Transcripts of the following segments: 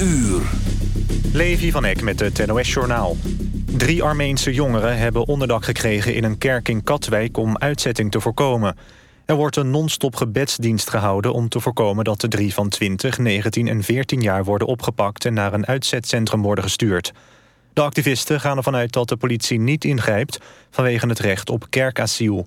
uur. Levi van Eck met het NOS-journaal. Drie Armeense jongeren hebben onderdak gekregen in een kerk in Katwijk... om uitzetting te voorkomen. Er wordt een non-stop gebedsdienst gehouden om te voorkomen... dat de drie van 20, 19 en 14 jaar worden opgepakt... en naar een uitzetcentrum worden gestuurd. De activisten gaan ervan uit dat de politie niet ingrijpt... vanwege het recht op kerkasiel.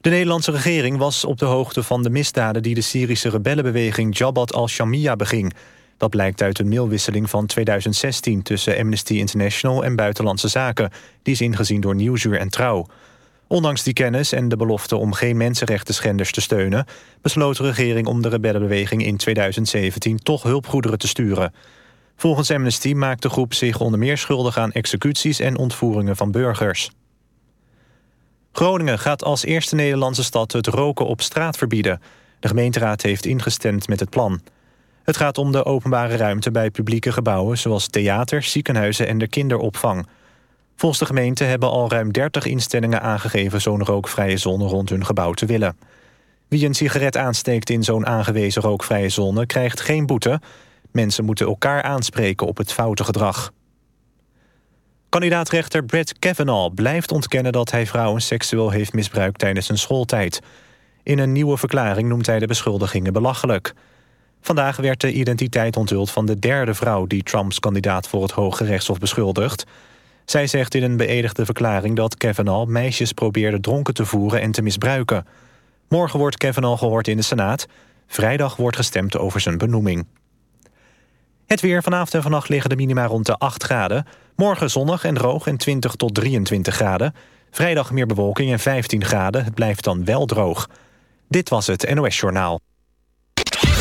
De Nederlandse regering was op de hoogte van de misdaden... die de Syrische rebellenbeweging Jabhat al-Shamia beging... Dat blijkt uit een mailwisseling van 2016 tussen Amnesty International en Buitenlandse Zaken. Die is ingezien door Nieuwsuur en Trouw. Ondanks die kennis en de belofte om geen mensenrechten schenders te steunen... besloot de regering om de rebellenbeweging in 2017 toch hulpgoederen te sturen. Volgens Amnesty maakt de groep zich onder meer schuldig aan executies en ontvoeringen van burgers. Groningen gaat als eerste Nederlandse stad het roken op straat verbieden. De gemeenteraad heeft ingestemd met het plan. Het gaat om de openbare ruimte bij publieke gebouwen... zoals theaters, ziekenhuizen en de kinderopvang. Volgens de gemeente hebben al ruim 30 instellingen aangegeven... zo'n rookvrije zone rond hun gebouw te willen. Wie een sigaret aansteekt in zo'n aangewezen rookvrije zone... krijgt geen boete. Mensen moeten elkaar aanspreken op het foute gedrag. Kandidaatrechter Brett Kavanaugh blijft ontkennen... dat hij vrouwen seksueel heeft misbruikt tijdens zijn schooltijd. In een nieuwe verklaring noemt hij de beschuldigingen belachelijk... Vandaag werd de identiteit onthuld van de derde vrouw... die Trumps kandidaat voor het Hoge Rechtshof beschuldigt. Zij zegt in een beëdigde verklaring dat Kavanaugh... meisjes probeerde dronken te voeren en te misbruiken. Morgen wordt Kavanaugh gehoord in de Senaat. Vrijdag wordt gestemd over zijn benoeming. Het weer vanavond en vannacht liggen de minima rond de 8 graden. Morgen zonnig en droog en 20 tot 23 graden. Vrijdag meer bewolking en 15 graden. Het blijft dan wel droog. Dit was het NOS Journaal.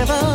together.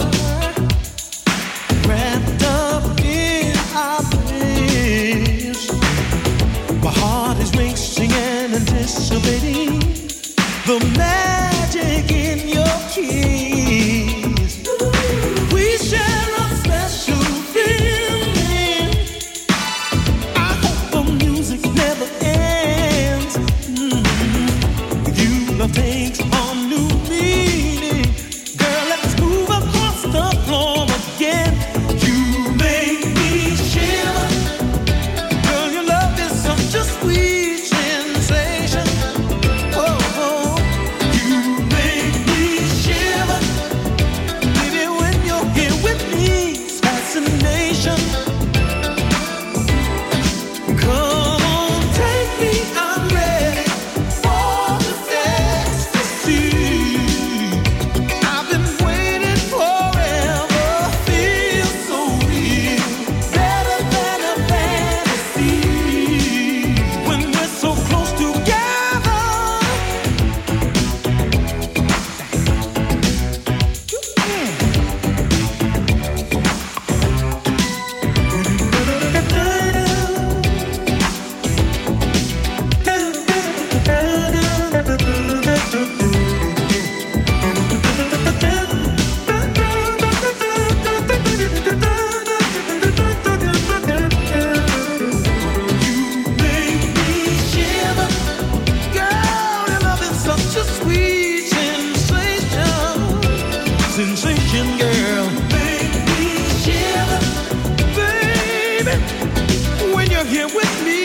here with me.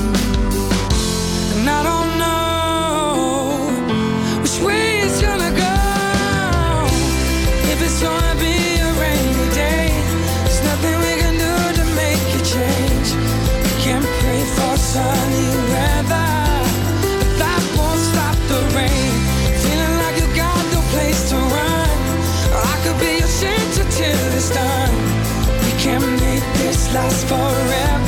last forever.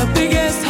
the biggest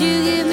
you give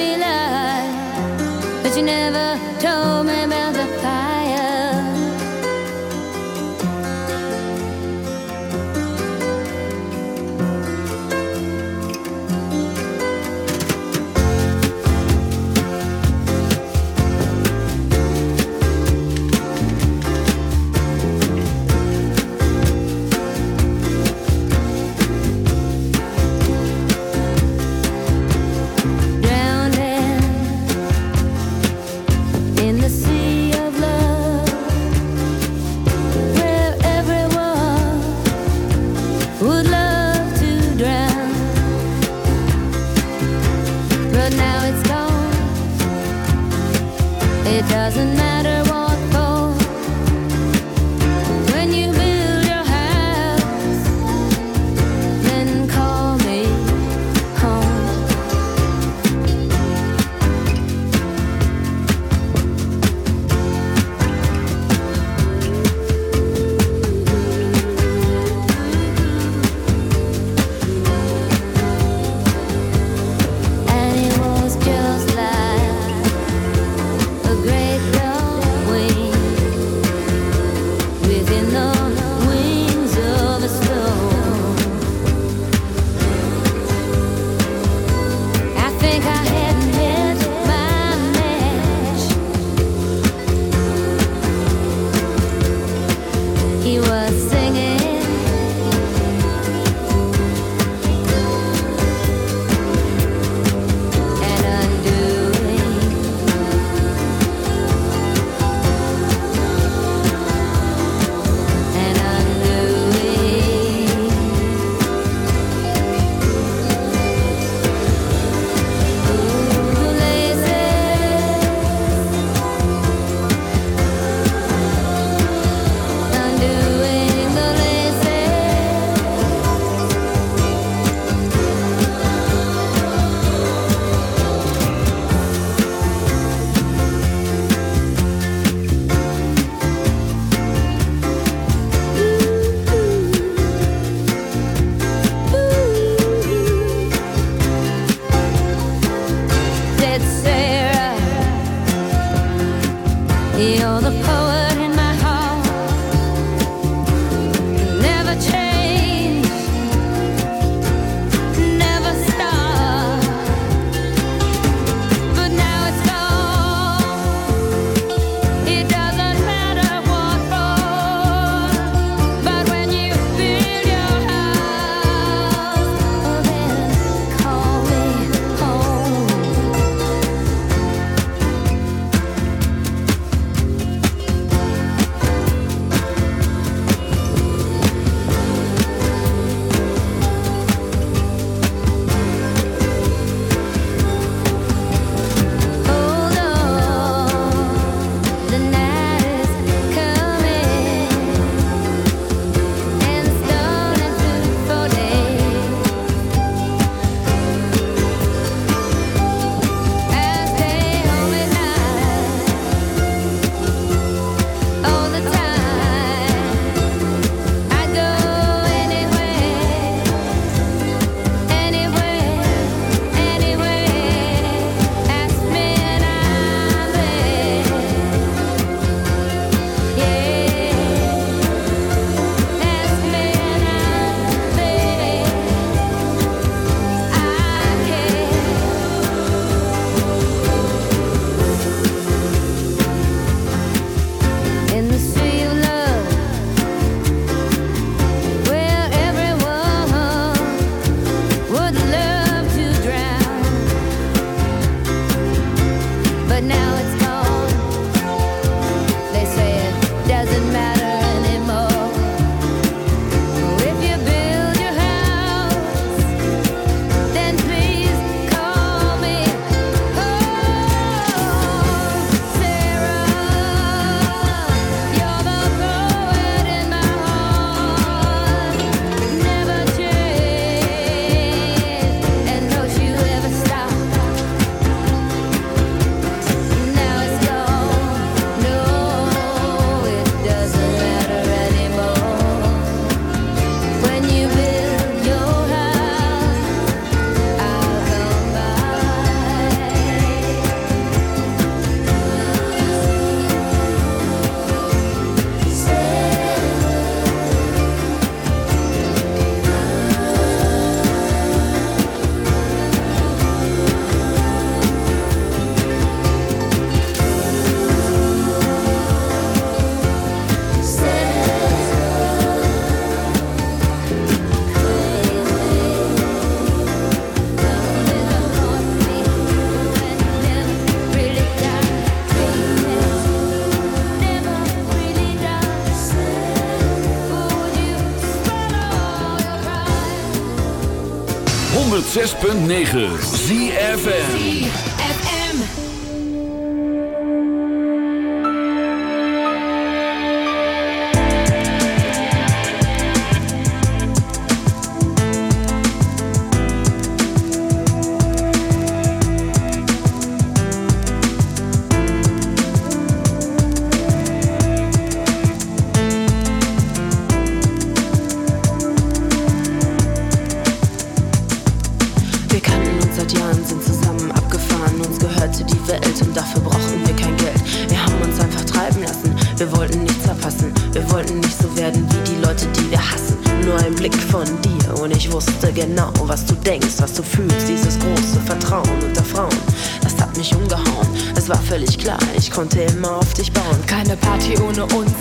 106.9 ZFN